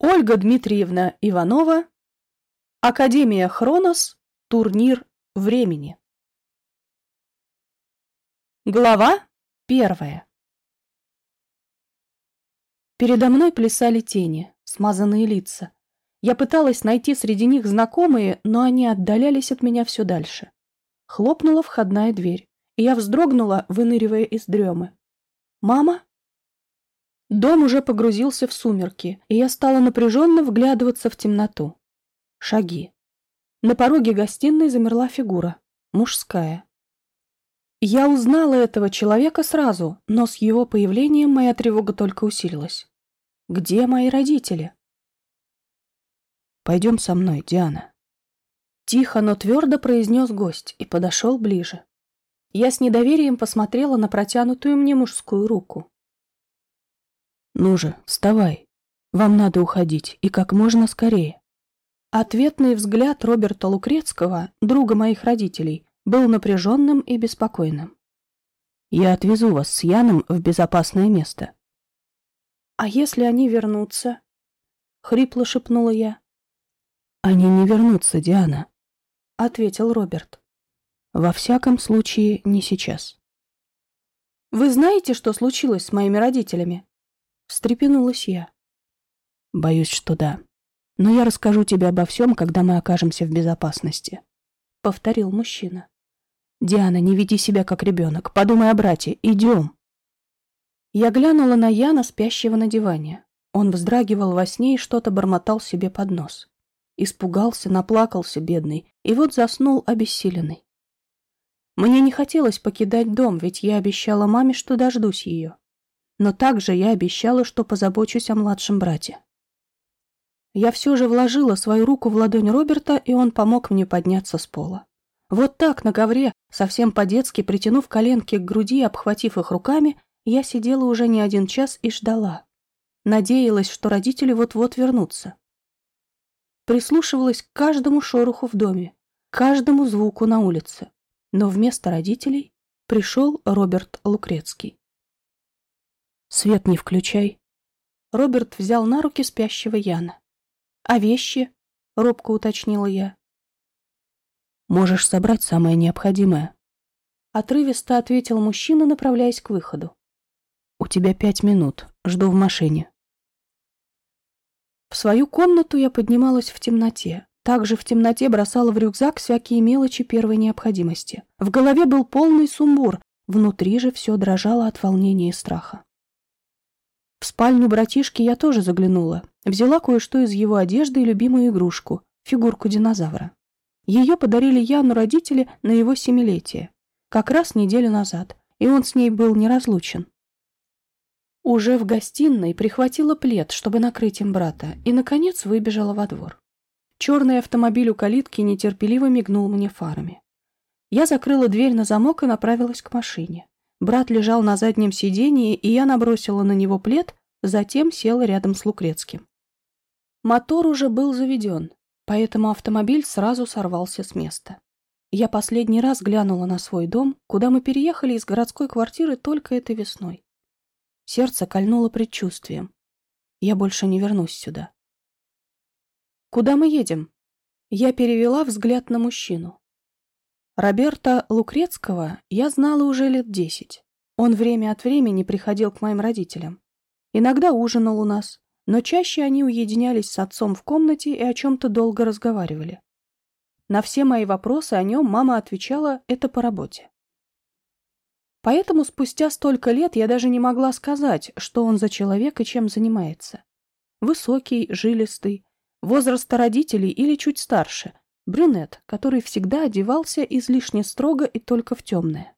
Ольга Дмитриевна Иванова. Академия Хронос. Турнир времени. Глава первая. Передо мной плясали тени, смазанные лица. Я пыталась найти среди них знакомые, но они отдалялись от меня все дальше. Хлопнула входная дверь, и я вздрогнула, выныривая из дремы. «Мама?» Дом уже погрузился в сумерки, и я стала напряженно вглядываться в темноту. Шаги. На пороге гостиной замерла фигура. Мужская. Я узнала этого человека сразу, но с его появлением моя тревога только усилилась. Где мои родители? «Пойдем со мной, Диана». Тихо, но твердо произнес гость и подошел ближе. Я с недоверием посмотрела на протянутую мне мужскую руку. «Ну же, вставай. Вам надо уходить, и как можно скорее». Ответный взгляд Роберта Лукрецкого, друга моих родителей, был напряженным и беспокойным. «Я отвезу вас с Яном в безопасное место». «А если они вернутся?» — хрипло шепнула я. «Они не вернутся, Диана», — ответил Роберт. «Во всяком случае, не сейчас». «Вы знаете, что случилось с моими родителями?» Встрепенулась я. Боюсь, что да. Но я расскажу тебе обо всем, когда мы окажемся в безопасности. Повторил мужчина. Диана, не веди себя как ребенок. Подумай о брате. Идем. Я глянула на Яна, спящего на диване. Он вздрагивал во сне и что-то бормотал себе под нос. Испугался, наплакался, бедный, и вот заснул обессиленный. Мне не хотелось покидать дом, ведь я обещала маме, что дождусь ее но также я обещала, что позабочусь о младшем брате. Я все же вложила свою руку в ладонь Роберта, и он помог мне подняться с пола. Вот так, на ковре, совсем по-детски притянув коленки к груди и обхватив их руками, я сидела уже не один час и ждала. Надеялась, что родители вот-вот вернутся. Прислушивалась к каждому шороху в доме, каждому звуку на улице. Но вместо родителей пришел Роберт Лукрецкий. Свет не включай. Роберт взял на руки спящего Яна. А вещи? Робко уточнила я. Можешь собрать самое необходимое. Отрывисто ответил мужчина, направляясь к выходу. У тебя пять минут. Жду в машине. В свою комнату я поднималась в темноте. Также в темноте бросала в рюкзак всякие мелочи первой необходимости. В голове был полный сумбур, внутри же все дрожало от волнения и страха. В спальню братишки я тоже заглянула. Взяла кое-что из его одежды и любимую игрушку — фигурку динозавра. Ее подарили Яну родители на его семилетие. Как раз неделю назад, и он с ней был неразлучен. Уже в гостиной прихватила плед, чтобы накрыть им брата, и, наконец, выбежала во двор. Черный автомобиль у калитки нетерпеливо мигнул мне фарами. Я закрыла дверь на замок и направилась к машине. Брат лежал на заднем сидении, и я набросила на него плед, затем села рядом с Лукрецким. Мотор уже был заведен, поэтому автомобиль сразу сорвался с места. Я последний раз глянула на свой дом, куда мы переехали из городской квартиры только этой весной. Сердце кольнуло предчувствием. Я больше не вернусь сюда. «Куда мы едем?» Я перевела взгляд на мужчину. Роберта Лукрецкого я знала уже лет десять. Он время от времени приходил к моим родителям. Иногда ужинал у нас, но чаще они уединялись с отцом в комнате и о чем-то долго разговаривали. На все мои вопросы о нем мама отвечала «это по работе». Поэтому спустя столько лет я даже не могла сказать, что он за человек и чем занимается. Высокий, жилистый, возраста родителей или чуть старше – Брюнет, который всегда одевался излишне строго и только в темное.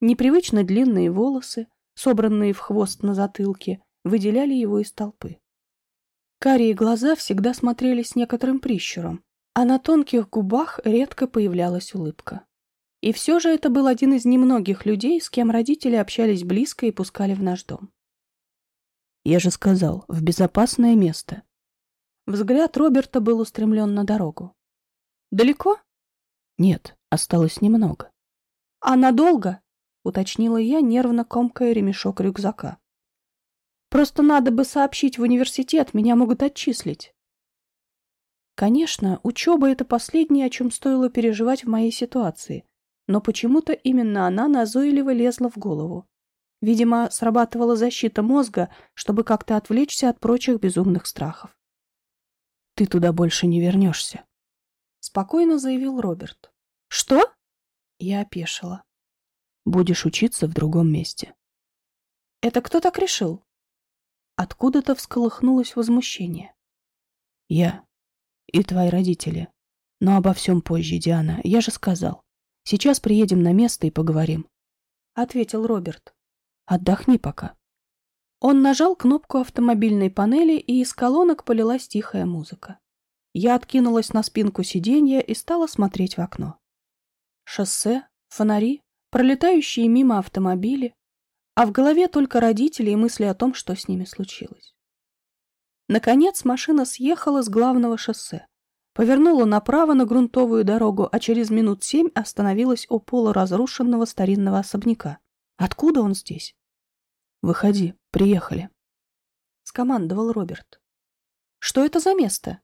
Непривычно длинные волосы, собранные в хвост на затылке, выделяли его из толпы. Карие глаза всегда смотрели с некоторым прищуром, а на тонких губах редко появлялась улыбка. И все же это был один из немногих людей, с кем родители общались близко и пускали в наш дом. «Я же сказал, в безопасное место». Взгляд Роберта был устремлен на дорогу. Далеко? Нет, осталось немного. А надолго? Уточнила я, нервно комкая ремешок рюкзака. Просто надо бы сообщить в университет, меня могут отчислить. Конечно, учеба — это последнее, о чем стоило переживать в моей ситуации, но почему-то именно она назойливо лезла в голову. Видимо, срабатывала защита мозга, чтобы как-то отвлечься от прочих безумных страхов. «Ты туда больше не вернешься», — спокойно заявил Роберт. «Что?» Я опешила. «Будешь учиться в другом месте». «Это кто так решил?» Откуда-то всколыхнулось возмущение. «Я и твои родители. Но обо всем позже, Диана, я же сказал. Сейчас приедем на место и поговорим», — ответил Роберт. «Отдохни пока». Он нажал кнопку автомобильной панели, и из колонок полилась тихая музыка. Я откинулась на спинку сиденья и стала смотреть в окно. Шоссе, фонари, пролетающие мимо автомобили, а в голове только родители и мысли о том, что с ними случилось. Наконец машина съехала с главного шоссе, повернула направо на грунтовую дорогу, а через минут семь остановилась у полуразрушенного старинного особняка. Откуда он здесь? «Выходи, приехали», — скомандовал Роберт. «Что это за место?»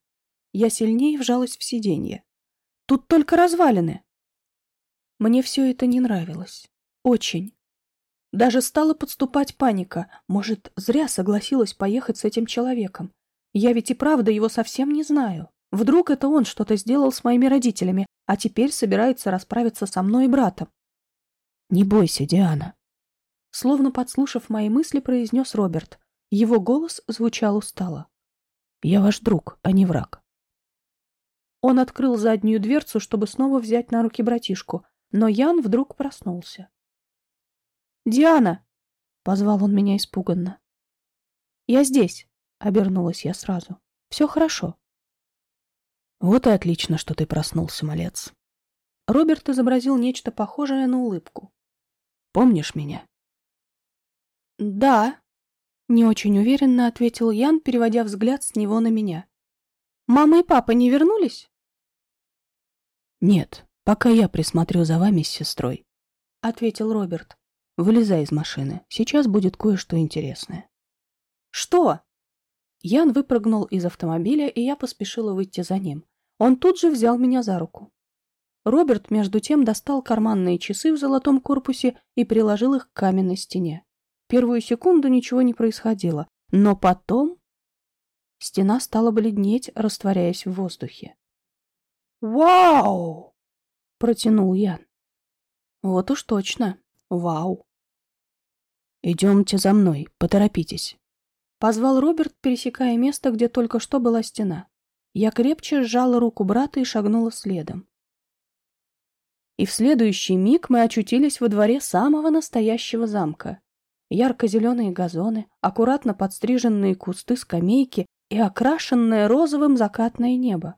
Я сильнее вжалась в сиденье. «Тут только развалины». Мне все это не нравилось. Очень. Даже стала подступать паника. Может, зря согласилась поехать с этим человеком. Я ведь и правда его совсем не знаю. Вдруг это он что-то сделал с моими родителями, а теперь собирается расправиться со мной и братом. «Не бойся, Диана», — словно подслушав мои мысли, произнес Роберт. Его голос звучал устало. «Я ваш друг, а не враг». Он открыл заднюю дверцу, чтобы снова взять на руки братишку, но Ян вдруг проснулся. «Диана!» — позвал он меня испуганно. «Я здесь!» — обернулась я сразу. «Все хорошо». «Вот и отлично, что ты проснулся, малец». Роберт изобразил нечто похожее на улыбку. «Помнишь меня?» «Да», — не очень уверенно ответил Ян, переводя взгляд с него на меня. «Мама и папа не вернулись?» «Нет, пока я присмотрю за вами с сестрой», — ответил Роберт. Вылезай из машины. Сейчас будет кое-что интересное. Что? Ян выпрыгнул из автомобиля, и я поспешила выйти за ним. Он тут же взял меня за руку. Роберт, между тем, достал карманные часы в золотом корпусе и приложил их к каменной стене. Первую секунду ничего не происходило, но потом... Стена стала бледнеть, растворяясь в воздухе. «Вау!» — протянул Ян. «Вот уж точно. Вау!» «Идемте за мной, поторопитесь». Позвал Роберт, пересекая место, где только что была стена. Я крепче сжала руку брата и шагнула следом. И в следующий миг мы очутились во дворе самого настоящего замка. Ярко-зеленые газоны, аккуратно подстриженные кусты скамейки и окрашенное розовым закатное небо.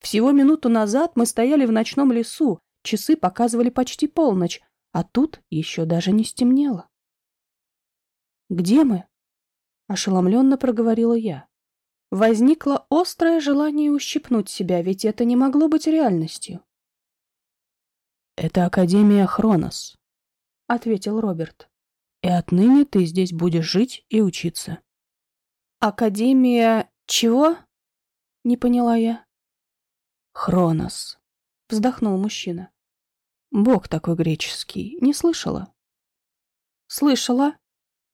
Всего минуту назад мы стояли в ночном лесу, часы показывали почти полночь, а тут еще даже не стемнело. «Где мы?» — ошеломленно проговорила я. Возникло острое желание ущипнуть себя, ведь это не могло быть реальностью. «Это Академия Хронос», — ответил Роберт. «И отныне ты здесь будешь жить и учиться». «Академия чего?» — не поняла я. «Хронос», — вздохнул мужчина. «Бог такой греческий, не слышала?» «Слышала»,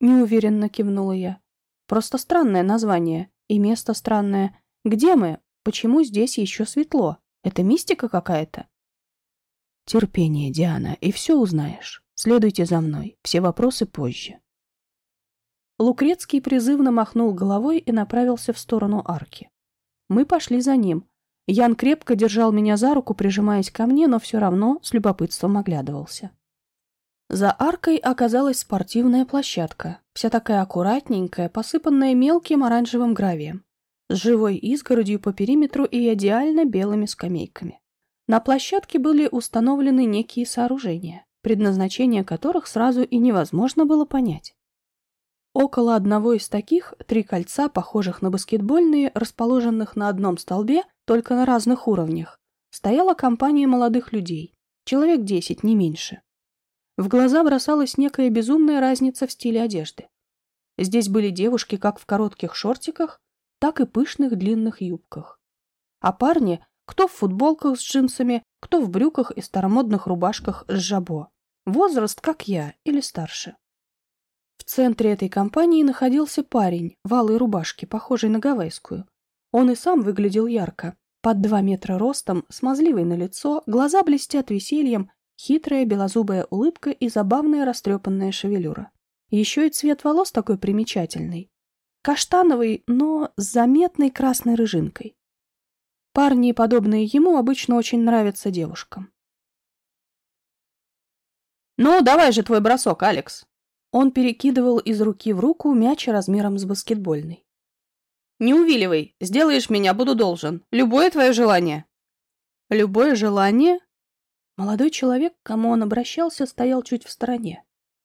Неуверенно кивнула я. Просто странное название. И место странное. Где мы? Почему здесь еще светло? Это мистика какая-то? Терпение, Диана, и все узнаешь. Следуйте за мной. Все вопросы позже. Лукрецкий призывно махнул головой и направился в сторону арки. Мы пошли за ним. Ян крепко держал меня за руку, прижимаясь ко мне, но все равно с любопытством оглядывался. За аркой оказалась спортивная площадка, вся такая аккуратненькая, посыпанная мелким оранжевым гравием, с живой изгородью по периметру и идеально белыми скамейками. На площадке были установлены некие сооружения, предназначение которых сразу и невозможно было понять. Около одного из таких три кольца, похожих на баскетбольные, расположенных на одном столбе, только на разных уровнях, стояла компания молодых людей, человек десять, не меньше. В глаза бросалась некая безумная разница в стиле одежды. Здесь были девушки как в коротких шортиках, так и пышных длинных юбках. А парни кто в футболках с джинсами, кто в брюках и старомодных рубашках с жабо. Возраст, как я, или старше. В центре этой компании находился парень в алой рубашке, похожей на гавайскую. Он и сам выглядел ярко. Под два метра ростом, смазливый на лицо, глаза блестят весельем, хитрая белозубая улыбка и забавная растрепанная шевелюра. Еще и цвет волос такой примечательный. Каштановый, но с заметной красной рыжинкой. Парни, подобные ему, обычно очень нравятся девушкам. «Ну, давай же твой бросок, Алекс!» Он перекидывал из руки в руку мяч размером с баскетбольный. «Не увиливай, сделаешь меня, буду должен. Любое твое желание». «Любое желание?» Молодой человек, к кому он обращался, стоял чуть в стороне.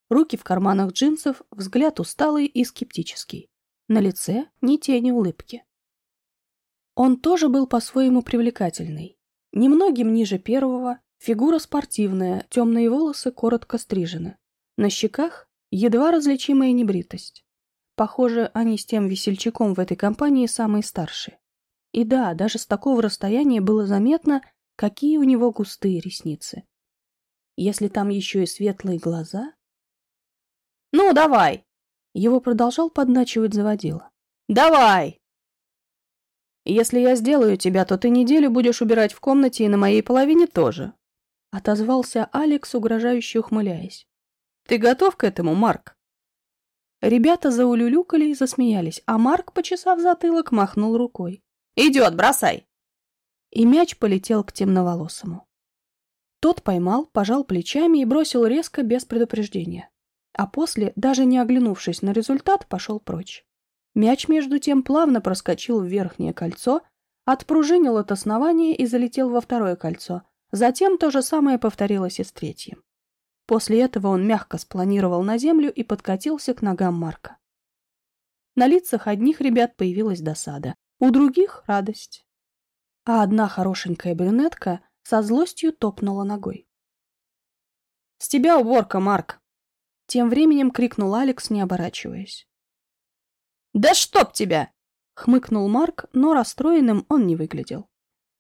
Руки в карманах джинсов, взгляд усталый и скептический. На лице ни тени улыбки. Он тоже был по-своему привлекательный. Немногим ниже первого, фигура спортивная, темные волосы коротко стрижены. На щеках едва различимая небритость. Похоже, они с тем весельчаком в этой компании самые старшие. И да, даже с такого расстояния было заметно, какие у него густые ресницы. Если там еще и светлые глаза... «Ну, давай!» Его продолжал подначивать заводила. «Давай!» Если я сделаю тебя, то ты неделю будешь убирать в комнате и на моей половине тоже. Отозвался Алекс, угрожающе ухмыляясь. Ты готов к этому, Марк? Ребята заулюлюкали и засмеялись, а Марк, почесав затылок, махнул рукой. «Идет, бросай!» И мяч полетел к темноволосому. Тот поймал, пожал плечами и бросил резко, без предупреждения. А после, даже не оглянувшись на результат, пошел прочь. Мяч, между тем, плавно проскочил в верхнее кольцо, отпружинил от основания и залетел во второе кольцо. Затем то же самое повторилось и с третьим. После этого он мягко спланировал на землю и подкатился к ногам Марка. На лицах одних ребят появилась досада, у других — радость. А одна хорошенькая брюнетка со злостью топнула ногой. «С тебя уборка, Марк!» Тем временем крикнул Алекс, не оборачиваясь. «Да чтоб тебя!» — хмыкнул Марк, но расстроенным он не выглядел.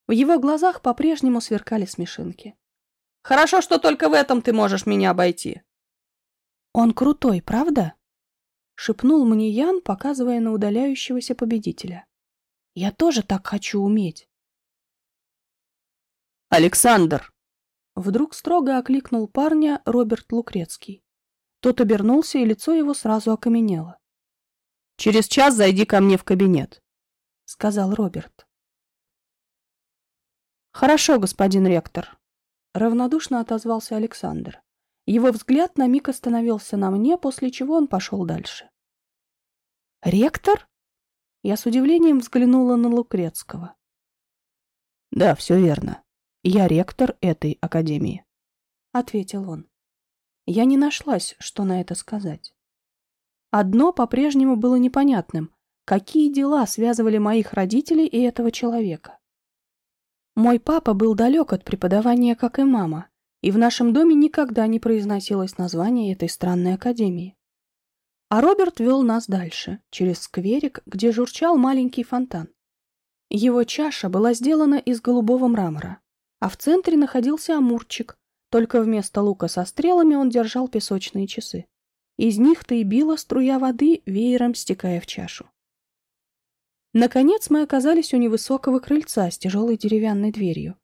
В его глазах по-прежнему сверкали смешинки. «Хорошо, что только в этом ты можешь меня обойти». «Он крутой, правда?» — шепнул мне Ян, показывая на удаляющегося победителя. «Я тоже так хочу уметь». «Александр!» Вдруг строго окликнул парня Роберт Лукрецкий. Тот обернулся, и лицо его сразу окаменело. Через час зайди ко мне в кабинет», — сказал Роберт. «Хорошо, господин ректор», — равнодушно отозвался Александр. Его взгляд на миг остановился на мне, после чего он пошел дальше. «Ректор?» Я с удивлением взглянула на Лукрецкого. «Да, все верно. Я ректор этой академии», — ответил он. Я не нашлась, что на это сказать. Одно по-прежнему было непонятным. Какие дела связывали моих родителей и этого человека? Мой папа был далек от преподавания, как и мама, и в нашем доме никогда не произносилось название этой странной академии. А Роберт вел нас дальше, через скверик, где журчал маленький фонтан. Его чаша была сделана из голубого мрамора, а в центре находился амурчик, только вместо лука со стрелами он держал песочные часы. Из них-то и била струя воды, веером стекая в чашу. Наконец мы оказались у невысокого крыльца с тяжелой деревянной дверью.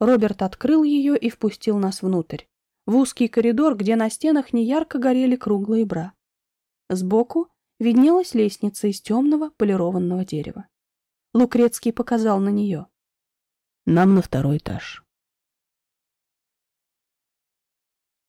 Роберт открыл ее и впустил нас внутрь, в узкий коридор, где на стенах неярко горели круглые бра. Сбоку виднелась лестница из темного полированного дерева. Лукрецкий показал на нее. «Нам на второй этаж».